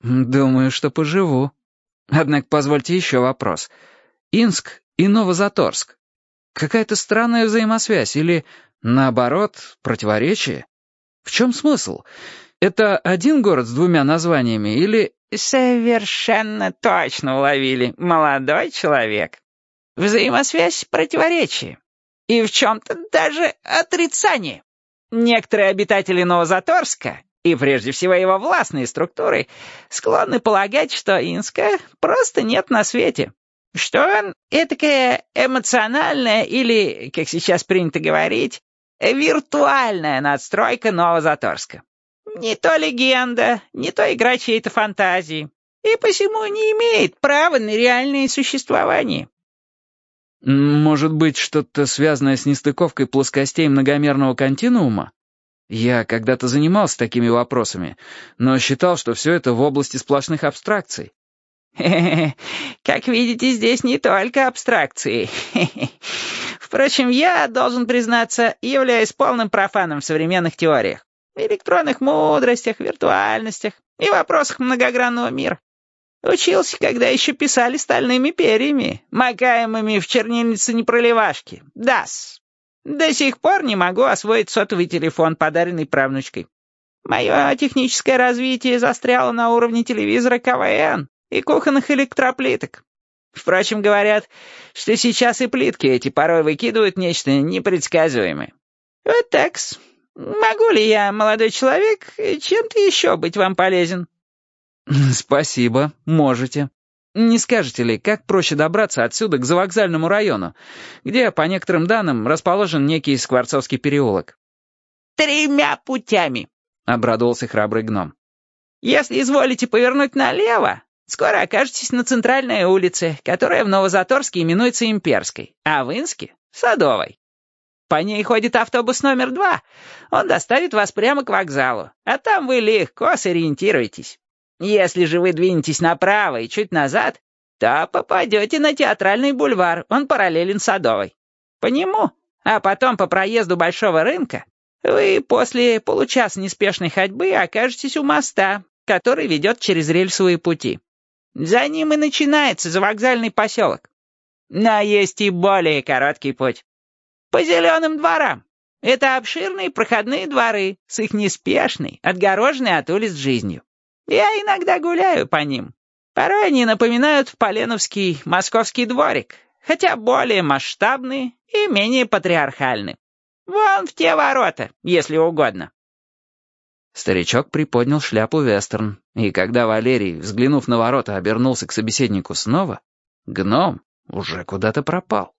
Думаю, что поживу. Однако позвольте еще вопрос. Инск и Новозаторск. Какая-то странная взаимосвязь или, наоборот, противоречие? В чем смысл? Это один город с двумя названиями или... Совершенно точно уловили, молодой человек. Взаимосвязь — противоречие. И в чем-то даже отрицание. Некоторые обитатели Новозаторска, и прежде всего его властные структуры, склонны полагать, что Инска просто нет на свете. Что он этакая эмоциональная или, как сейчас принято говорить, виртуальная надстройка Новозаторска. Не то легенда, не то игра чьей-то фантазии, и посему не имеет права на реальное существование. Может быть, что-то связанное с нестыковкой плоскостей многомерного континуума? Я когда-то занимался такими вопросами, но считал, что все это в области сплошных абстракций. Как видите, здесь не только абстракции. Впрочем, я, должен признаться, являюсь полным профаном в современных теориях, электронных мудростях, виртуальностях и вопросах многогранного мира. Учился, когда еще писали стальными перьями, макаемыми в чернильнице непроливашки. Дас. До сих пор не могу освоить сотовый телефон, подаренный правнучкой. Мое техническое развитие застряло на уровне телевизора КВН и кухонных электроплиток. Впрочем, говорят, что сейчас и плитки эти порой выкидывают нечто непредсказуемое. Вот такс. Могу ли я, молодой человек, чем-то еще быть вам полезен?» «Спасибо, можете. Не скажете ли, как проще добраться отсюда к завокзальному району, где, по некоторым данным, расположен некий Скворцовский переулок?» «Тремя путями», — обрадовался храбрый гном. «Если изволите повернуть налево, скоро окажетесь на центральной улице, которая в Новозаторске именуется Имперской, а в Инске — Садовой. По ней ходит автобус номер два. Он доставит вас прямо к вокзалу, а там вы легко сориентируетесь. Если же вы двинетесь направо и чуть назад, то попадете на театральный бульвар, он параллелен Садовой. По нему, а потом по проезду Большого рынка, вы после получаса неспешной ходьбы окажетесь у моста, который ведет через рельсовые пути. За ним и начинается завокзальный поселок. Но есть и более короткий путь. По зеленым дворам. Это обширные проходные дворы с их неспешной, отгороженной от улиц жизнью. Я иногда гуляю по ним. Порой они напоминают Поленовский московский дворик, хотя более масштабные и менее патриархальны. Вон в те ворота, если угодно». Старичок приподнял шляпу вестерн, и когда Валерий, взглянув на ворота, обернулся к собеседнику снова, гном уже куда-то пропал.